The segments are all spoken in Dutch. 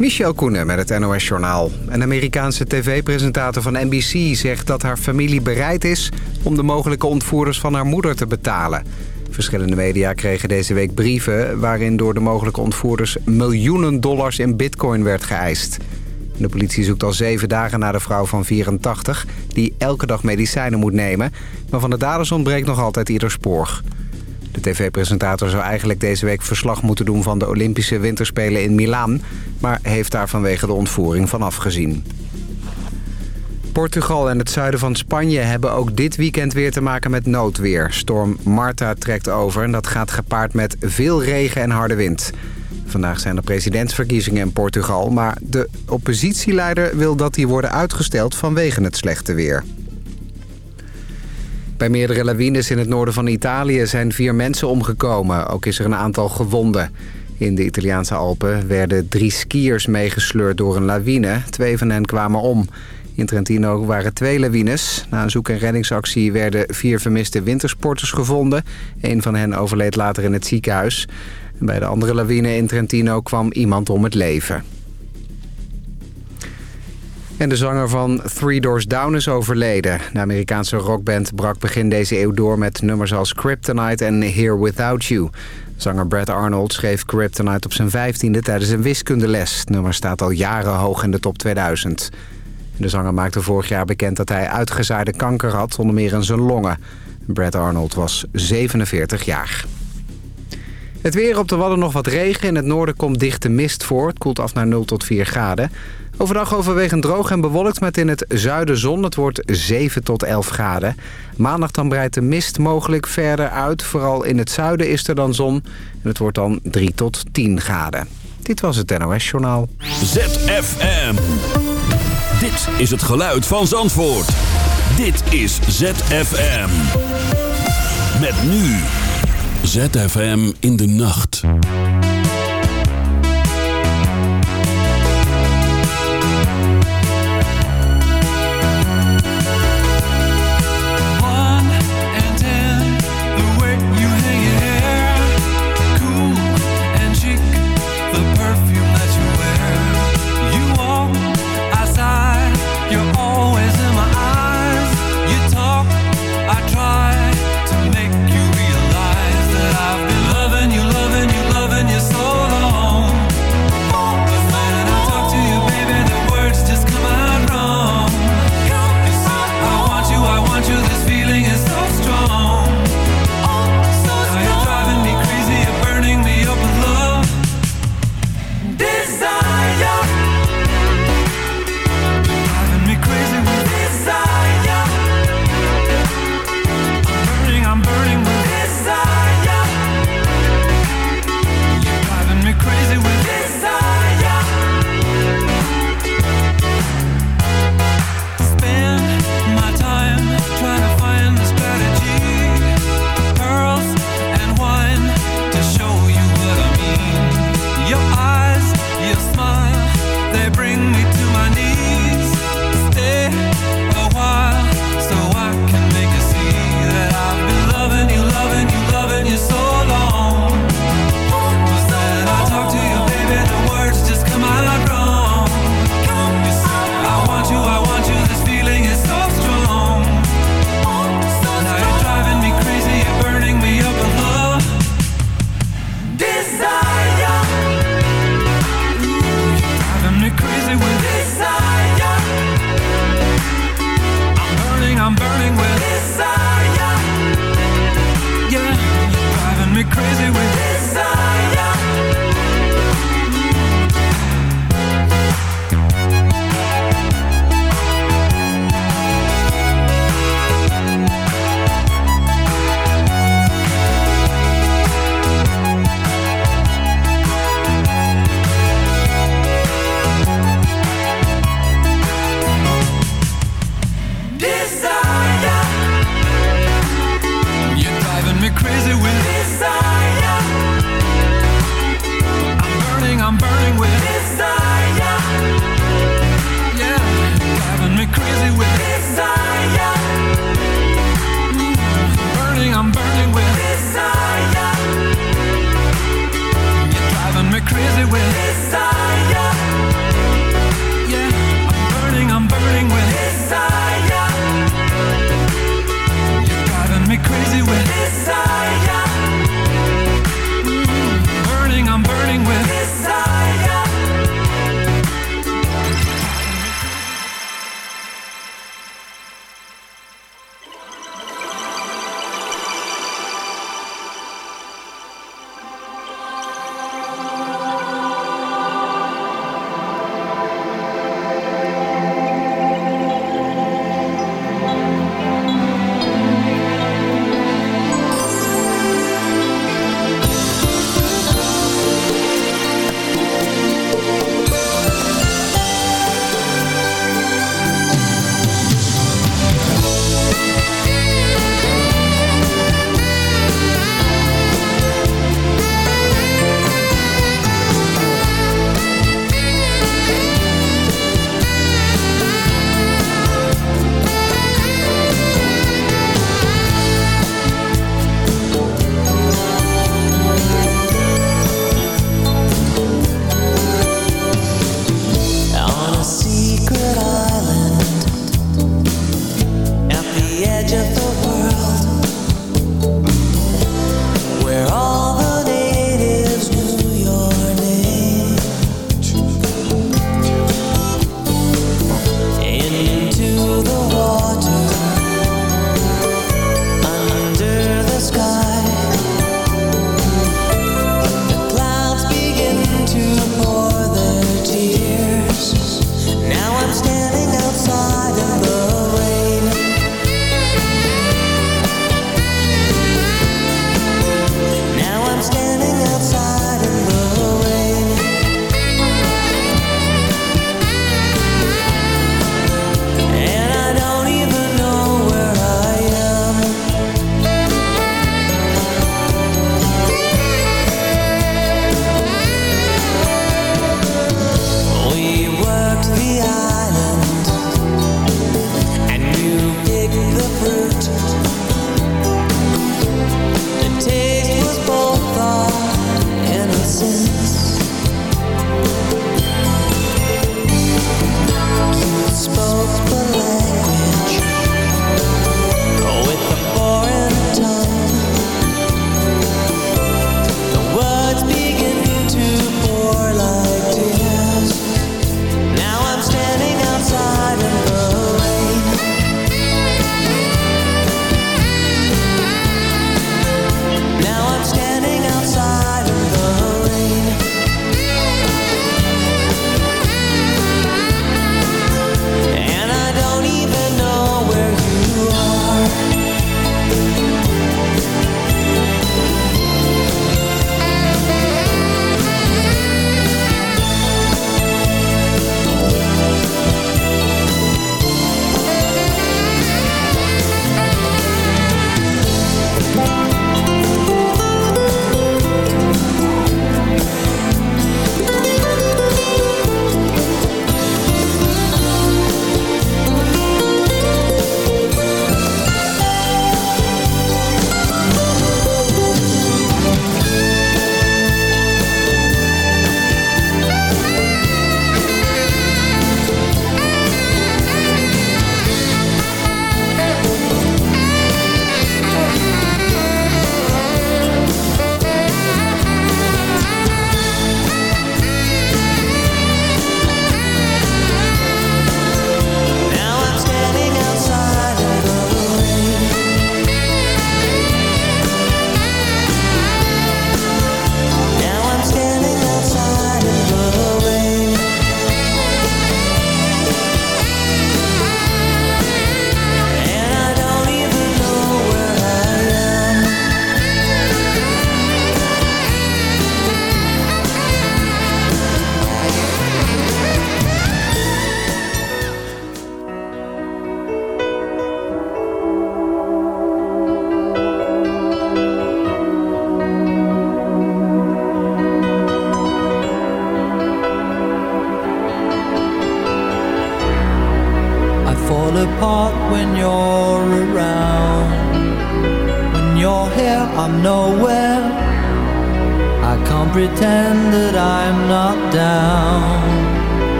Michel Koenen met het NOS-journaal. Een Amerikaanse tv-presentator van NBC zegt dat haar familie bereid is... om de mogelijke ontvoerders van haar moeder te betalen. Verschillende media kregen deze week brieven... waarin door de mogelijke ontvoerders miljoenen dollars in bitcoin werd geëist. De politie zoekt al zeven dagen naar de vrouw van 84... die elke dag medicijnen moet nemen... maar van de daders ontbreekt nog altijd ieder spoor. De tv-presentator zou eigenlijk deze week verslag moeten doen van de Olympische Winterspelen in Milaan... maar heeft daar vanwege de ontvoering van afgezien. Portugal en het zuiden van Spanje hebben ook dit weekend weer te maken met noodweer. Storm Marta trekt over en dat gaat gepaard met veel regen en harde wind. Vandaag zijn er presidentsverkiezingen in Portugal... maar de oppositieleider wil dat die worden uitgesteld vanwege het slechte weer. Bij meerdere lawines in het noorden van Italië zijn vier mensen omgekomen. Ook is er een aantal gewonden. In de Italiaanse Alpen werden drie skiers meegesleurd door een lawine. Twee van hen kwamen om. In Trentino waren twee lawines. Na een zoek- en reddingsactie werden vier vermiste wintersporters gevonden. Een van hen overleed later in het ziekenhuis. Bij de andere lawine in Trentino kwam iemand om het leven. En de zanger van Three Doors Down is overleden. De Amerikaanse rockband brak begin deze eeuw door met nummers als Kryptonite en Here Without You. Zanger Brad Arnold schreef Kryptonite op zijn vijftiende tijdens een wiskundeles. Het nummer staat al jaren hoog in de top 2000. De zanger maakte vorig jaar bekend dat hij uitgezaaide kanker had, onder meer in zijn longen. Brad Arnold was 47 jaar. Het weer op de Wadden nog wat regen. In het noorden komt dichte mist voor. Het koelt af naar 0 tot 4 graden. Overdag overwegend droog en bewolkt met in het zuiden zon. Het wordt 7 tot 11 graden. Maandag dan breidt de mist mogelijk verder uit. Vooral in het zuiden is er dan zon. En het wordt dan 3 tot 10 graden. Dit was het NOS Journaal. ZFM. Dit is het geluid van Zandvoort. Dit is ZFM. Met nu. ZFM in de nacht.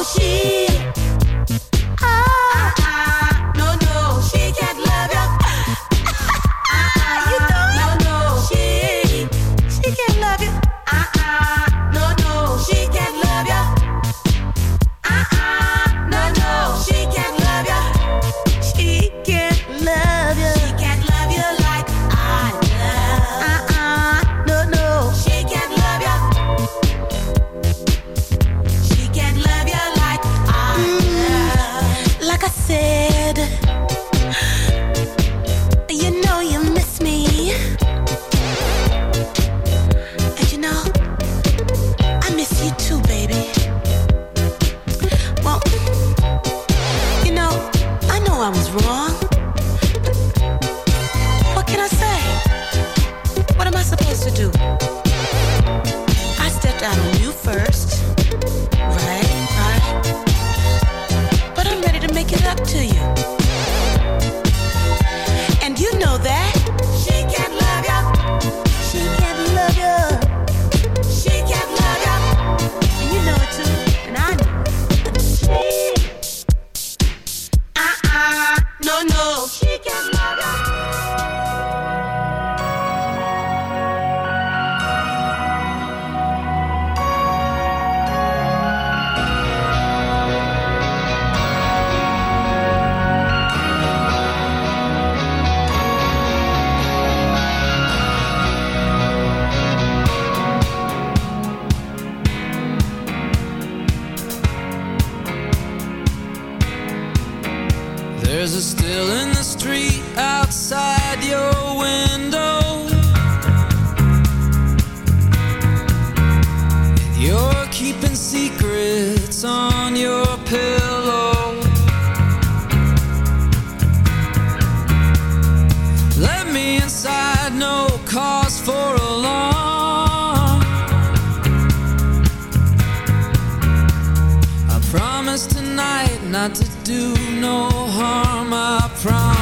呼吸 do no harm, I promise.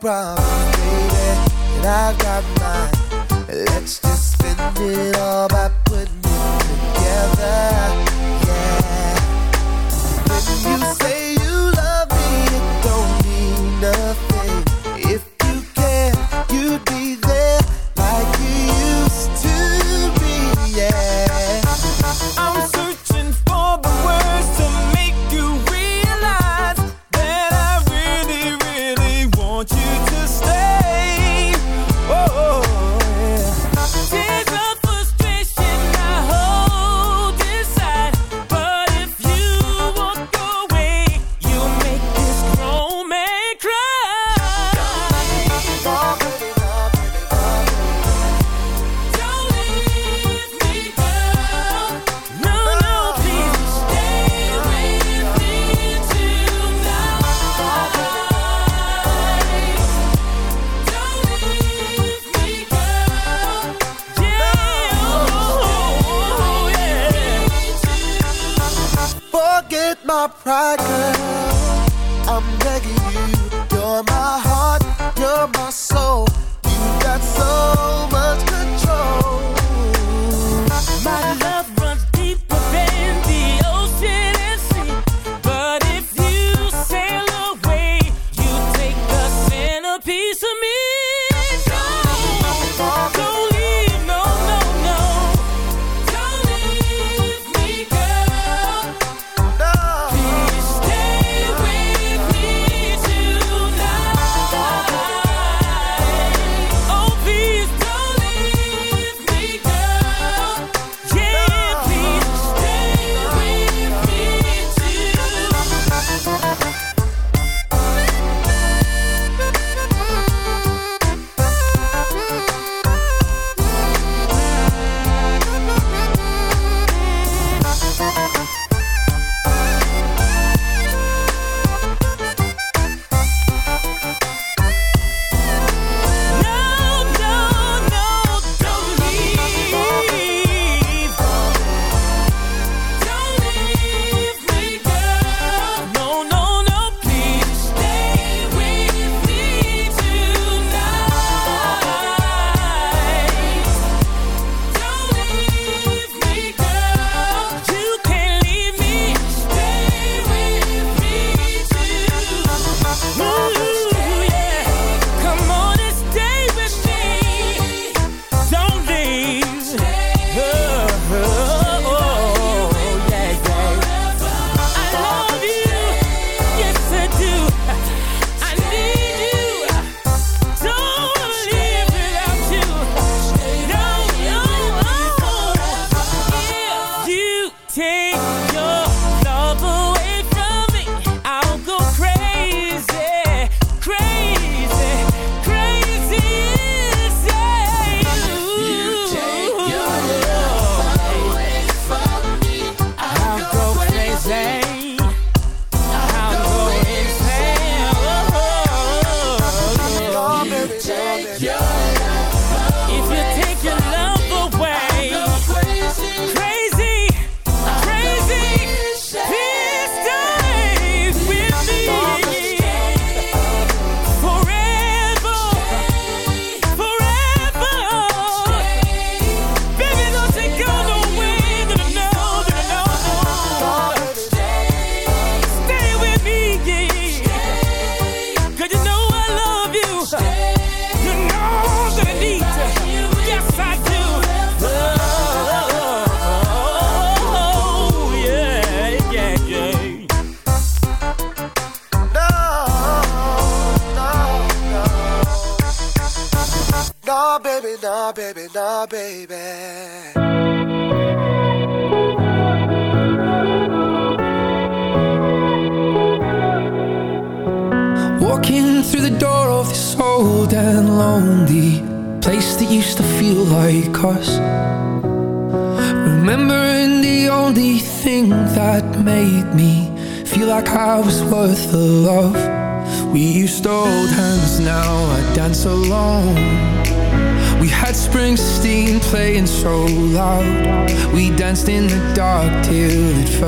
Problem,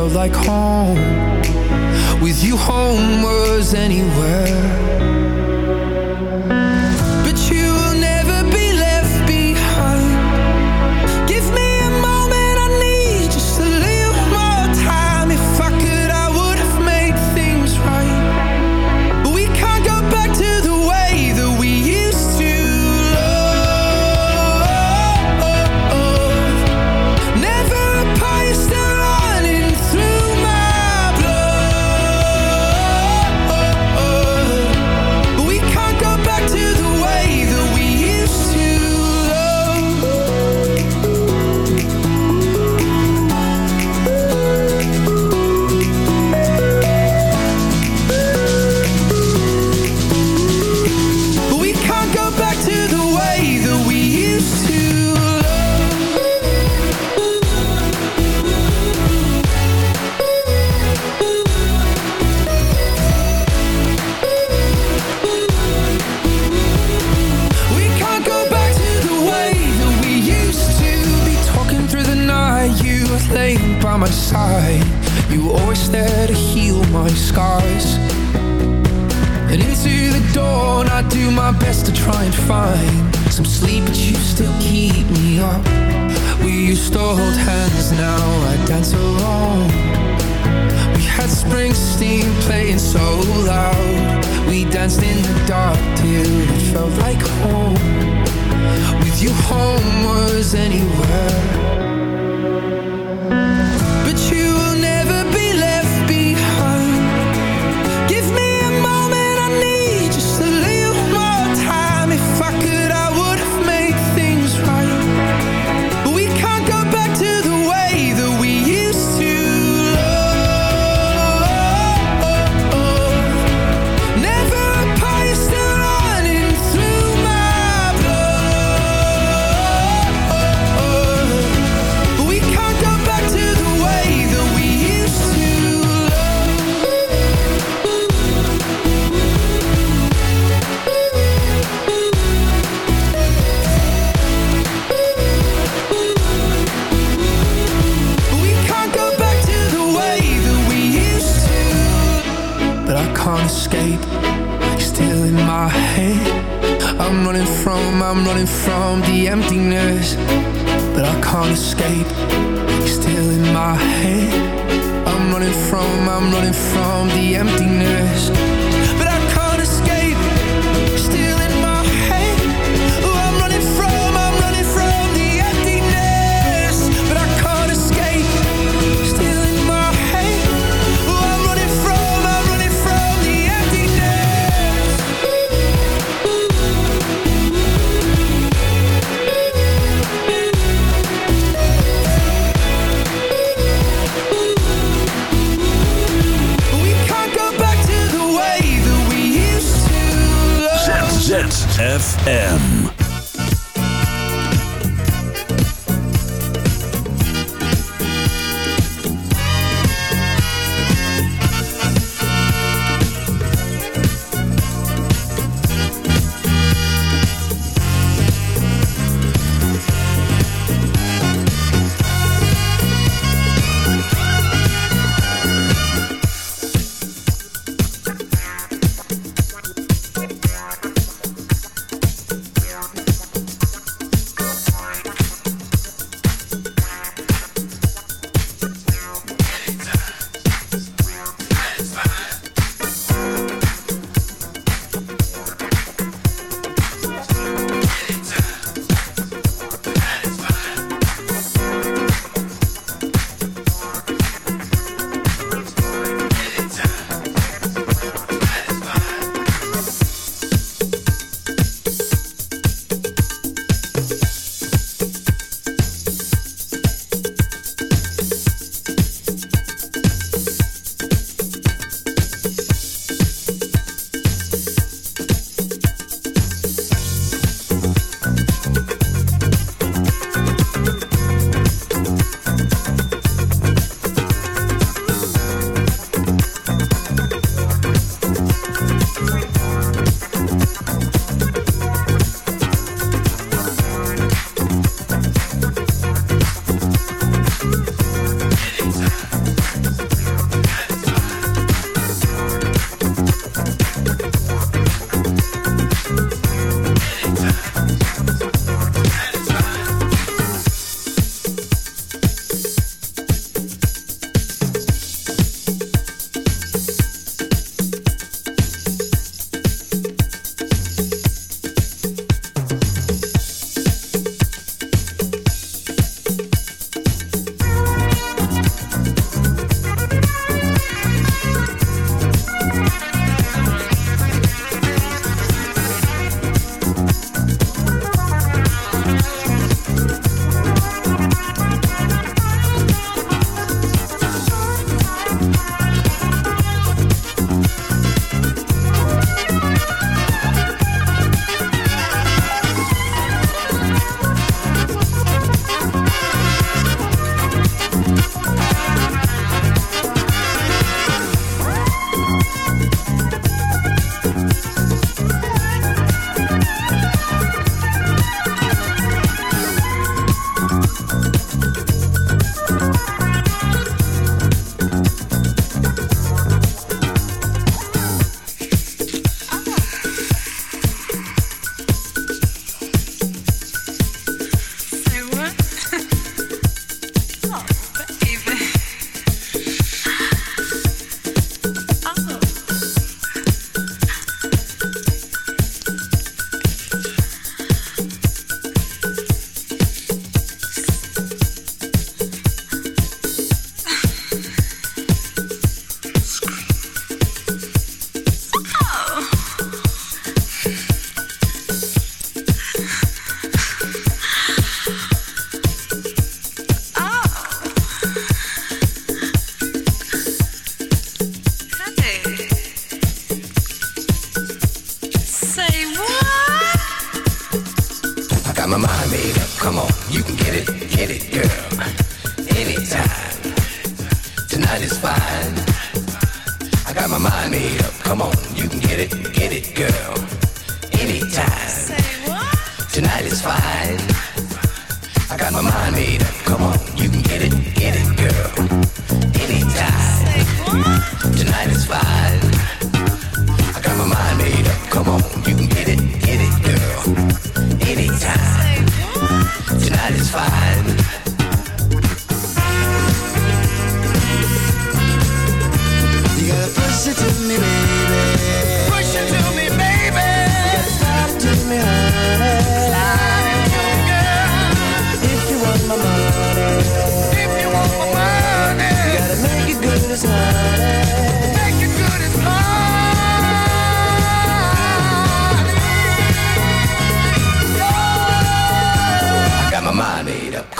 like home.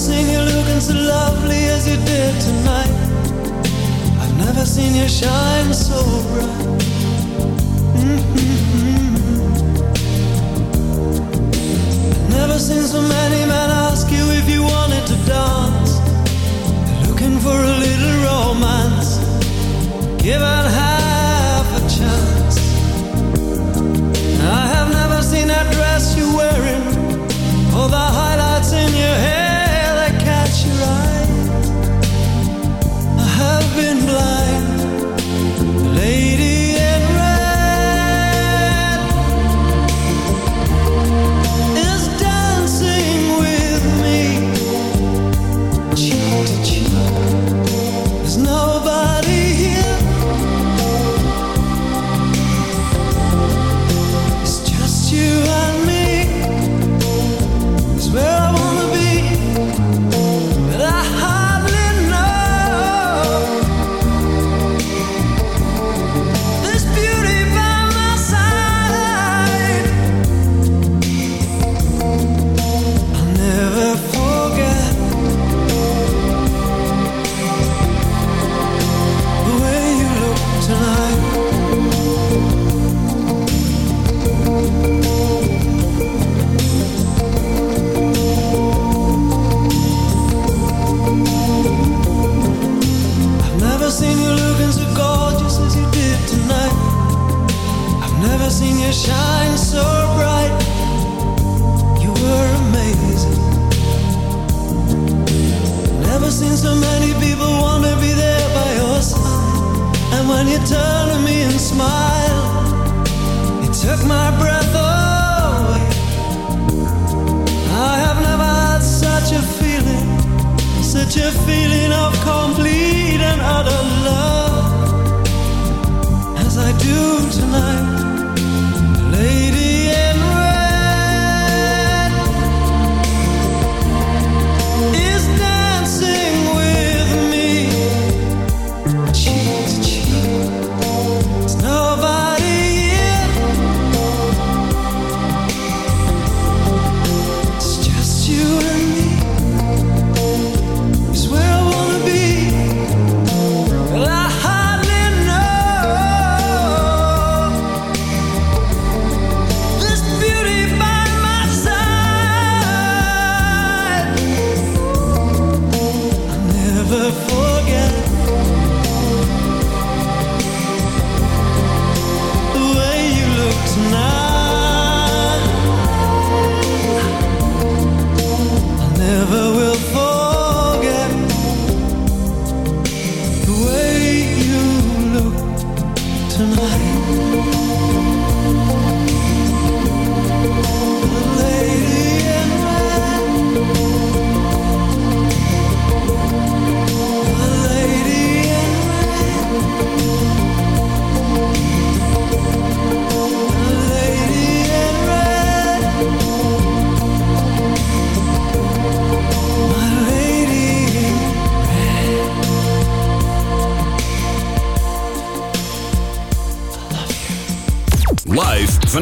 Seen you looking so lovely as you did tonight. I've never seen you shine so bright. Mm-hmm. I've never seen so many men ask you if you wanted to dance. They're looking for a little romance. Give it half a chance.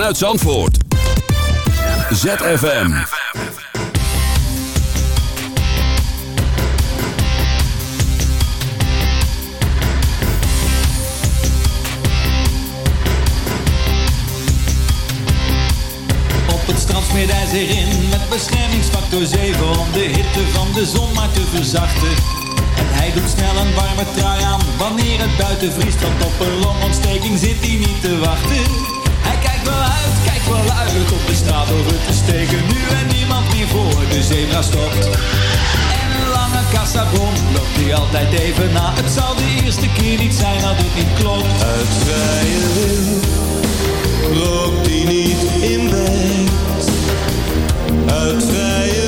Vanuit Zandvoort. ZFM. Op het strand smeert hij zich in met beschermingsfactor 7 om de hitte van de zon maar te verzachten. En hij doet snel een warme trui aan wanneer het buiten vriest, want op een longontsteking zit hij niet te wachten. Hij kijkt wel uit, kijkt wel uit op de straat over te steken, nu en niemand meer voor de zebra stopt. En lange kassabon loopt hij altijd even na. Het zal de eerste keer niet zijn dat het niet klopt. Uit vrije wil rookt hij niet in bed. Uit vrije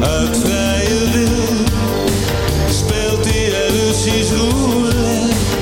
Uit vrije wil speelt hij er Russisch roulette.